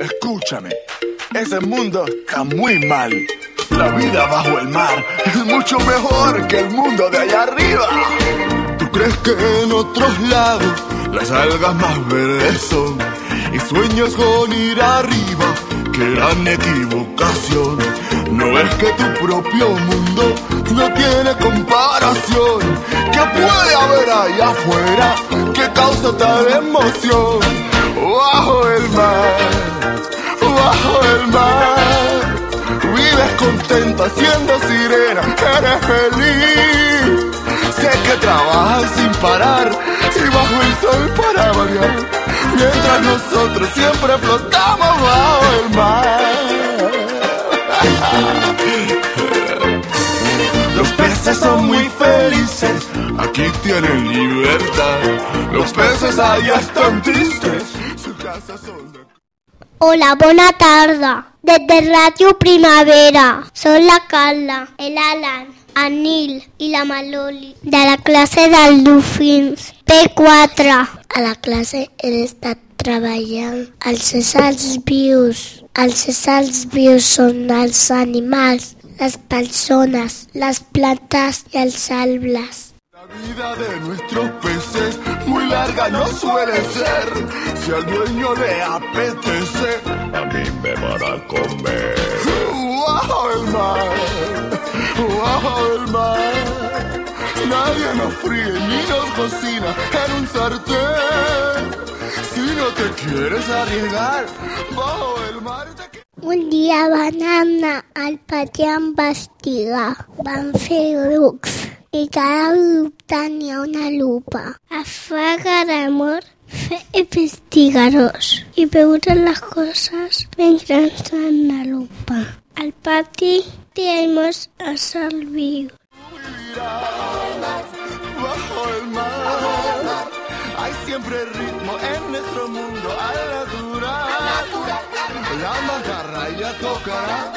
Escúchame. Ese mundo está muy mal. La vida bajo el mar es mucho mejor que el mundo de allá arriba. ¿Tú crees que en otros lados las algas más verdes son? Y sueños con ir arriba, que gran equivocación. No es que tu propio mundo no tiene comparación. ¿Qué puede haber allá afuera que causa tal emoción? Bajo el mar, bajo el mar. Vives contenta siendo sirena, eres feliz. Sé que trabajas sin parar y bajo el sol para variar. Mientras nosotros siempre flotamos bajo el mar. Los peces son muy felices, aquí tienen libertad. Los peces allá están tristes, Hola, bona tarda. Des de Ràdio Primavera. Soc la Carla, el Alan, el Nil i la Maloli de la classe dels Dofins. P4. A la classe he estat treballant els éssers vius. Els éssers vius són els animals, les persones, les plantes i els arbres. La vida de nuestros peces muy larga no suele ser. Si al dueño le apetece, a mí me van a comer. ¡Bajo el mar! ¡Bajo el mar! Nadie nos fríe ni nos cocina en un sartén. Si no te quieres arriesgar, bajo el mar te. Un dia van anar al pati a investigar. Van fer i cada grup tenia una lupa. A Fraga d'amor fer investigadors i veure les coses mentre en la lupa. Al pati tenemos a Salviu. bajo el mar. Hay siempre ritmo en nuestro mundo a la dura. La macarra ya tocará,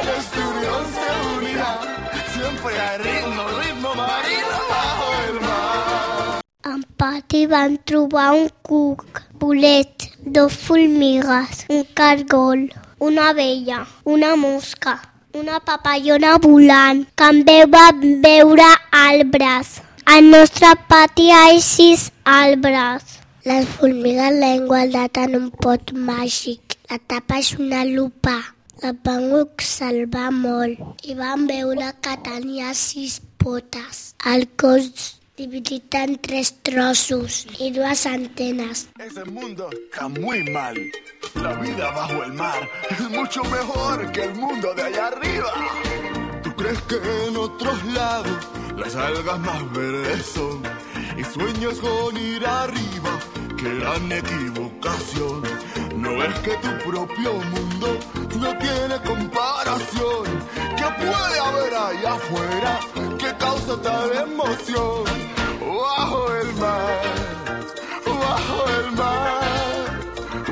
el estudio se unirá. Siempre hay ritmo, ritmo marino bajo el mar. En pati van trobar un cuc, bolet, dos formigues, un cargol, una abella, una mosca, una papallona volant, que en veu va veure arbres. Al nostre pati hi ha sis arbres. Les formigues l'han guardat en un pot màgic. La tapa és una lupa. La van observar molt i van veure que tenia sis potes. El cos dividit en tres trossos i dues antenes. Ese mundo está muy mal. La vida bajo el mar es mucho mejor que el mundo de allá arriba. ¿Tú crees que en otros lados las algas más verdes son? Y sueños con ir arriba, qué gran equivocación. No es que tu propio mundo no tiene comparación. ¿Qué puede haber allá afuera que causa tal emoción? Bajo el mar, bajo el mar.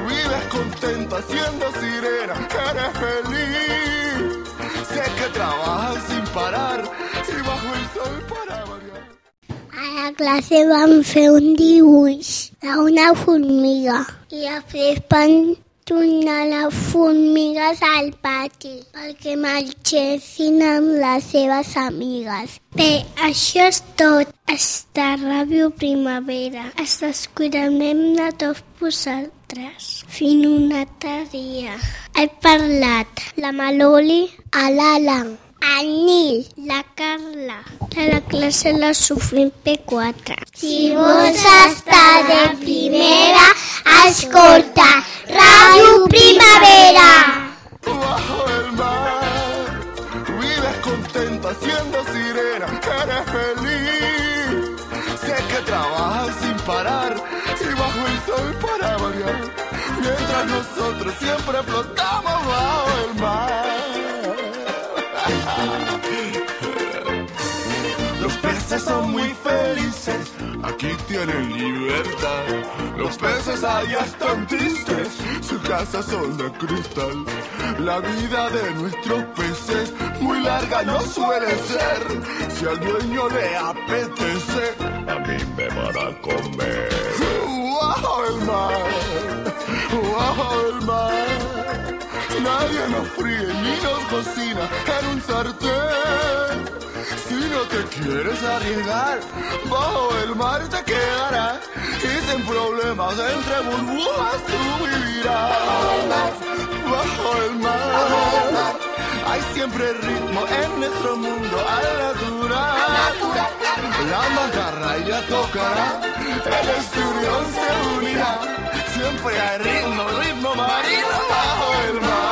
Vives contenta siendo sirena, la classe van fer un dibuix d'una formiga i després van tornar les formigues al pati perquè marxessin amb les seves amigues. Bé, això és tot. Està Ràdio Primavera. Es descuidem de tots vosaltres. Fins un altre dia. He parlat La Maloli, a l'Alan, el Nil, la Carla, de la classe la Sofrim P4. Si vols estar de primera, escolta Ràdio Primavera. Bajo el mar, vives contenta siendo sirena, eres feliz. Sé que trabajas sin parar y bajo el sol para variar. Mientras nosotros siempre flotamos aquí tienen libertad. Los peces allá están tristes, sus casas son de cristal. La vida de nuestros peces muy larga no suele ser. Si al dueño le apetece, a mí me van a comer. Bajo el mar, bajo el mar. Nadie nos fríe ni nos cocina en un sartén. Si no te quieres arriesgar, bajo el mar te quedarás. Y sin problemas entre burbujas tú vivirás. Bajo el mar, hay siempre ritmo en nuestro mundo al natural. La macarra ya tocará, el estudio se unirá. Siempre hay ritmo, ritmo marino bajo el mar.